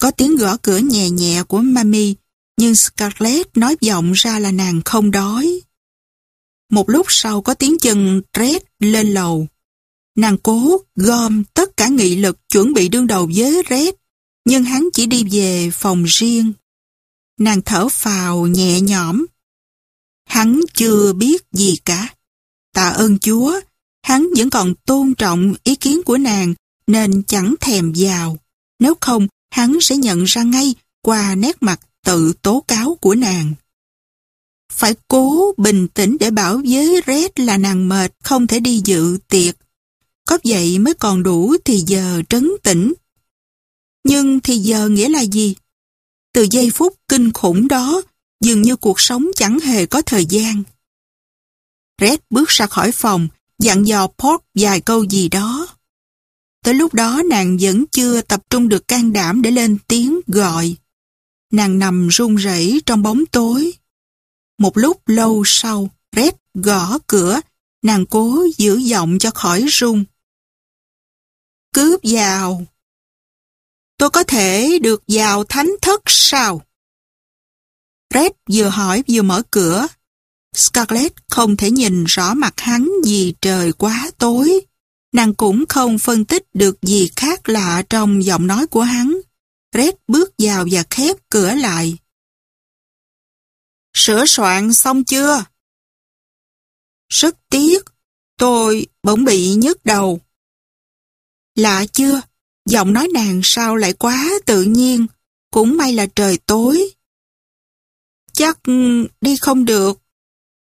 Có tiếng gõ cửa nhẹ nhẹ của Mami, nhưng Scarlett nói giọng ra là nàng không đói. Một lúc sau có tiếng chân trét lên lầu. Nàng cố gom tất cả nghị lực chuẩn bị đương đầu với Red, nhưng hắn chỉ đi về phòng riêng. Nàng thở phào nhẹ nhõm. Hắn chưa biết gì cả. Tạ ơn Chúa, hắn vẫn còn tôn trọng ý kiến của nàng nên chẳng thèm vào. Nếu không, hắn sẽ nhận ra ngay qua nét mặt tự tố cáo của nàng. phải cố bình tĩnh để bảo với Red là nàng mệt không thể đi dự tiệc. Có vậy mới còn đủ thì giờ trấn tĩnh. Nhưng thì giờ nghĩa là gì? Từ giây phút kinh khủng đó, dường như cuộc sống chẳng hề có thời gian. Red bước ra khỏi phòng, dặn dò Port vài câu gì đó. Tới lúc đó nàng vẫn chưa tập trung được can đảm để lên tiếng gọi. Nàng nằm run rẩy trong bóng tối. Một lúc lâu sau, Red gõ cửa, nàng cố giữ giọng cho khỏi run. Cướp vào. Tôi có thể được vào thánh thất sao? Red vừa hỏi vừa mở cửa. Scarlett không thể nhìn rõ mặt hắn vì trời quá tối. Nàng cũng không phân tích được gì khác lạ trong giọng nói của hắn. Red bước vào và khép cửa lại. Sửa soạn xong chưa? Rất tiếc, tôi bỗng bị nhức đầu. Lạ chưa? Giọng nói nàng sao lại quá tự nhiên, cũng may là trời tối. Chắc ừ, đi không được.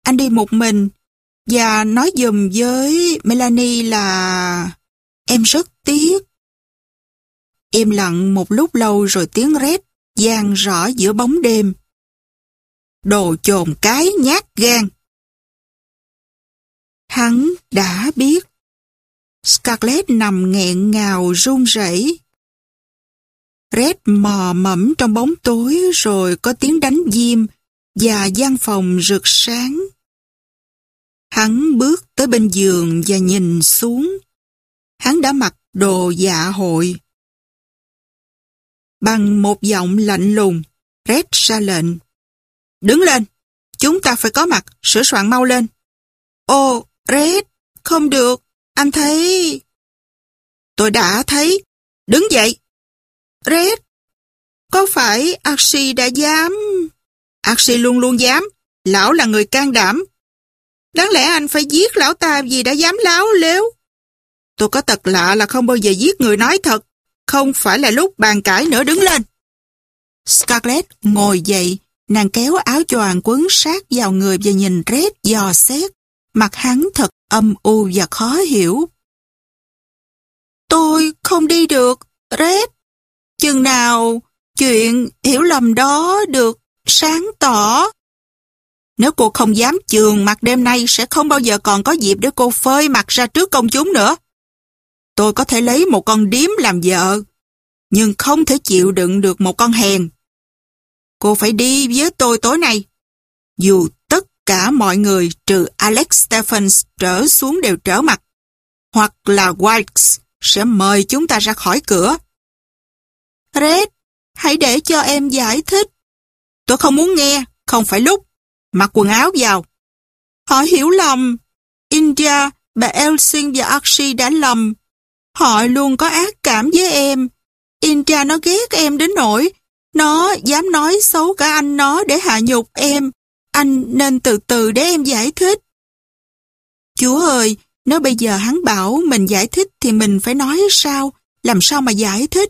Anh đi một mình, và nói dùm với Melanie là em rất tiếc. Im lặng một lúc lâu rồi tiếng rét gian rõ giữa bóng đêm. Đồ chồn cái nhát gan. Hắn đã biết. Scarlett nằm nghẹn ngào run rẩy. Red mò mẫm trong bóng tối rồi có tiếng đánh diêm và gian phòng rực sáng. Hắn bước tới bên giường và nhìn xuống. Hắn đã mặc đồ dạ hội. Bằng một giọng lạnh lùng, Red ra lệnh. Đứng lên, chúng ta phải có mặt, sửa soạn mau lên. Ô, Red, không được, anh thấy... Tôi đã thấy. Đứng dậy. Red, có phải Archie đã dám... Archie luôn luôn dám. Lão là người can đảm. Đáng lẽ anh phải giết lão ta vì đã dám láo léo Tôi có tật lạ là không bao giờ giết người nói thật. Không phải là lúc bàn cãi nữa đứng lên. Scarlett ngồi dậy, nàng kéo áo choàng quấn sát vào người và nhìn Red dò xét. Mặt hắn thật âm u và khó hiểu. Tôi không đi được, Red. Chừng nào chuyện hiểu lầm đó được sáng tỏ. Nếu cô không dám trường mặt đêm nay sẽ không bao giờ còn có dịp để cô phơi mặt ra trước công chúng nữa. Tôi có thể lấy một con điếm làm vợ, nhưng không thể chịu đựng được một con hèn. Cô phải đi với tôi tối nay. Dù cả mọi người trừ Alex Stephens trở xuống đều trở mặt, hoặc là Wilkes sẽ mời chúng ta ra khỏi cửa. Red, hãy để cho em giải thích. Tôi không muốn nghe, không phải lúc. Mặc quần áo vào. Họ hiểu lầm. India, bà elsin và Archie đã lầm. Họ luôn có ác cảm với em. India nó ghét em đến nỗi nó dám nói xấu cả anh nó để hạ nhục em. Anh nên từ từ để em giải thích. Chúa ơi, nếu bây giờ hắn bảo mình giải thích thì mình phải nói sao? Làm sao mà giải thích?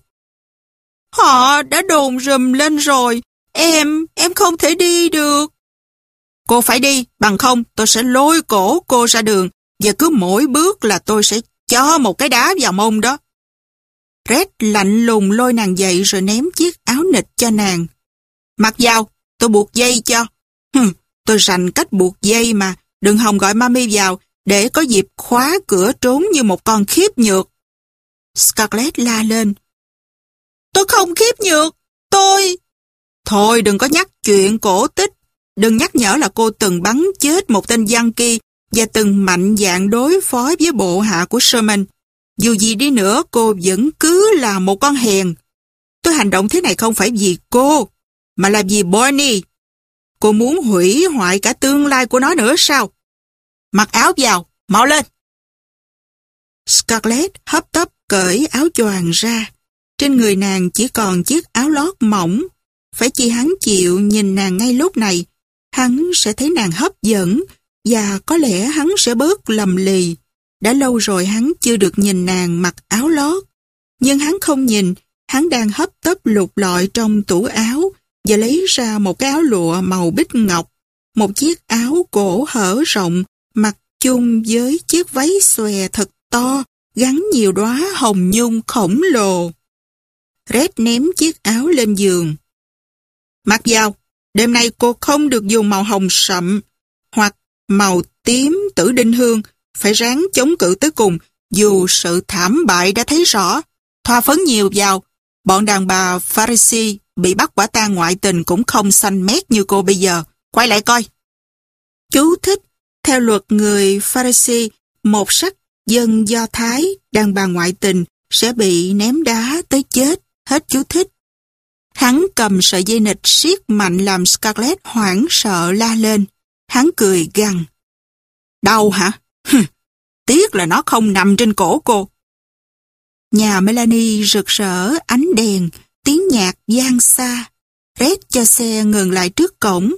Họ đã đồn rùm lên rồi. Em, em không thể đi được. Cô phải đi, bằng không tôi sẽ lôi cổ cô ra đường và cứ mỗi bước là tôi sẽ cho một cái đá vào mông đó. Red lạnh lùng lôi nàng dậy rồi ném chiếc áo nịch cho nàng. Mặc vào, tôi buộc dây cho. Tôi rành cách buộc dây mà, đừng hòng gọi mami vào để có dịp khóa cửa trốn như một con khiếp nhược. Scarlett la lên. Tôi không khiếp nhược, tôi... Thôi đừng có nhắc chuyện cổ tích. Đừng nhắc nhở là cô từng bắn chết một tên giăng kỳ và từng mạnh dạng đối phó với bộ hạ của Sherman. Dù gì đi nữa cô vẫn cứ là một con hèn. Tôi hành động thế này không phải vì cô, mà là vì Bonnie. Cô muốn hủy hoại cả tương lai của nó nữa sao? Mặc áo vào, mau lên. Scarlett hấp tấp cởi áo choàng ra. Trên người nàng chỉ còn chiếc áo lót mỏng. Phải chi hắn chịu nhìn nàng ngay lúc này, hắn sẽ thấy nàng hấp dẫn và có lẽ hắn sẽ bớt lầm lì. Đã lâu rồi hắn chưa được nhìn nàng mặc áo lót. Nhưng hắn không nhìn, hắn đang hấp tấp lục lọi trong tủ áo và lấy ra một cái áo lụa màu bích ngọc. một chiếc áo cổ hở rộng, mặc chung với chiếc váy xòe thật to, gắn nhiều đóa hồng nhung khổng lồ. Red ném chiếc áo lên giường. Mặc vào, đêm nay cô không được dùng màu hồng sậm hoặc màu tím tử đinh hương, phải ráng chống cự tới cùng, dù sự thảm bại đã thấy rõ. Thoa phấn nhiều vào, bọn đàn bà Pharisee bị bắt quả tang ngoại tình cũng không xanh mét như cô bây giờ. Quay lại coi. Chú thích, theo luật người Pharisee, một sắc dân Do Thái đàn bà ngoại tình sẽ bị ném đá tới chết. Hết chú thích. Hắn cầm sợi dây nịch siết mạnh làm Scarlett hoảng sợ la lên. Hắn cười gằn. Đau hả? Tiếc là nó không nằm trên cổ cô. Nhà Melanie rực rỡ ánh đèn, nhạc gian xa. Red cho xe ngừng lại trước cổng.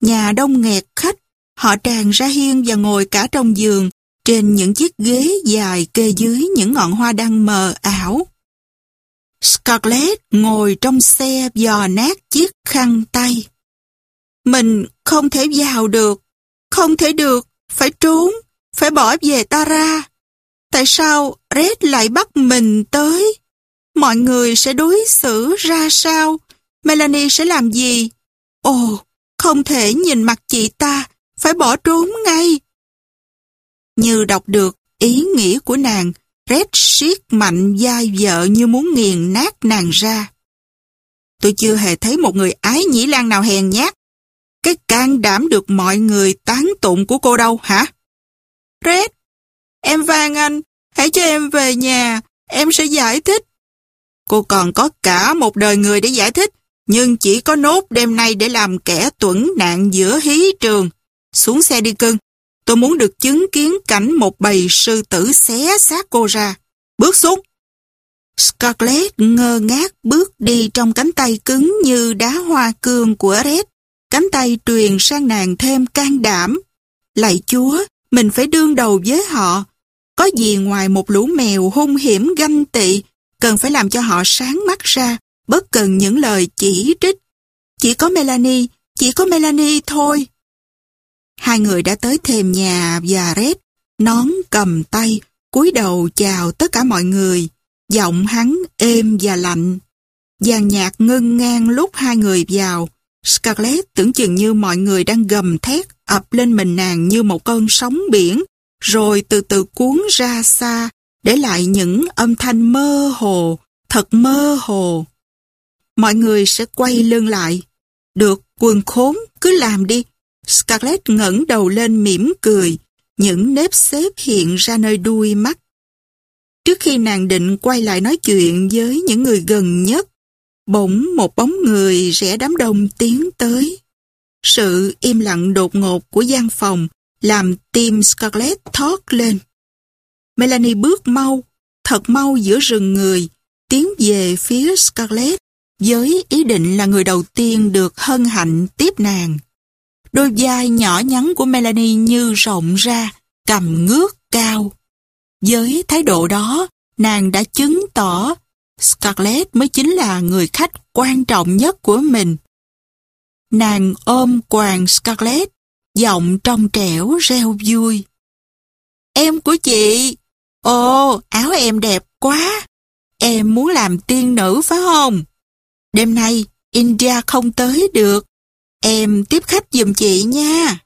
Nhà đông nghẹt khách. Họ tràn ra hiên và ngồi cả trong giường, trên những chiếc ghế dài kê dưới những ngọn hoa đăng mờ ảo. Scarlett ngồi trong xe dò nát chiếc khăn tay. Mình không thể vào được, không thể được, phải trốn, phải bỏ về ta ra. Tại sao Red lại bắt mình tới? Mọi người sẽ đối xử ra sao? Melanie sẽ làm gì? Ồ, không thể nhìn mặt chị ta, phải bỏ trốn ngay. Như đọc được ý nghĩ của nàng, Red siết mạnh dai vợ như muốn nghiền nát nàng ra. Tôi chưa hề thấy một người ái nhĩ lan nào hèn nhát. Cái can đảm được mọi người tán tụng của cô đâu hả? Red, em van anh, hãy cho em về nhà, em sẽ giải thích. Cô còn có cả một đời người để giải thích, nhưng chỉ có nốt đêm nay để làm kẻ tuẩn nạn giữa hí trường. Xuống xe đi cưng, tôi muốn được chứng kiến cảnh một bầy sư tử xé xác cô ra. Bước xuống. Scarlett ngơ ngác bước đi trong cánh tay cứng như đá hoa cương của Red. Cánh tay truyền sang nàng thêm can đảm. Lạy chúa, mình phải đương đầu với họ. Có gì ngoài một lũ mèo hung hiểm ganh tị, cần phải làm cho họ sáng mắt ra, bất cần những lời chỉ trích. Chỉ có Melanie, chỉ có Melanie thôi. Hai người đã tới thềm nhà và Red, nón cầm tay, cúi đầu chào tất cả mọi người. Giọng hắn êm và lạnh. Giàn nhạc ngân ngang lúc hai người vào. Scarlett tưởng chừng như mọi người đang gầm thét ập lên mình nàng như một cơn sóng biển, rồi từ từ cuốn ra xa, để lại những âm thanh mơ hồ, thật mơ hồ. Mọi người sẽ quay lưng lại. Được, quần khốn, cứ làm đi. Scarlett ngẩng đầu lên mỉm cười, những nếp xếp hiện ra nơi đuôi mắt. Trước khi nàng định quay lại nói chuyện với những người gần nhất, bỗng một bóng người rẽ đám đông tiến tới. Sự im lặng đột ngột của gian phòng làm tim Scarlett thót lên. Melanie bước mau, thật mau giữa rừng người, tiến về phía Scarlett với ý định là người đầu tiên được hân hạnh tiếp nàng. Đôi vai nhỏ nhắn của Melanie như rộng ra, cầm ngước cao. Với thái độ đó, nàng đã chứng tỏ Scarlett mới chính là người khách quan trọng nhất của mình. Nàng ôm quàng Scarlett, giọng trong trẻo reo vui. Em của chị, ồ, áo em đẹp quá. Em muốn làm tiên nữ phải không? Đêm nay, India không tới được. Em tiếp khách giùm chị nha.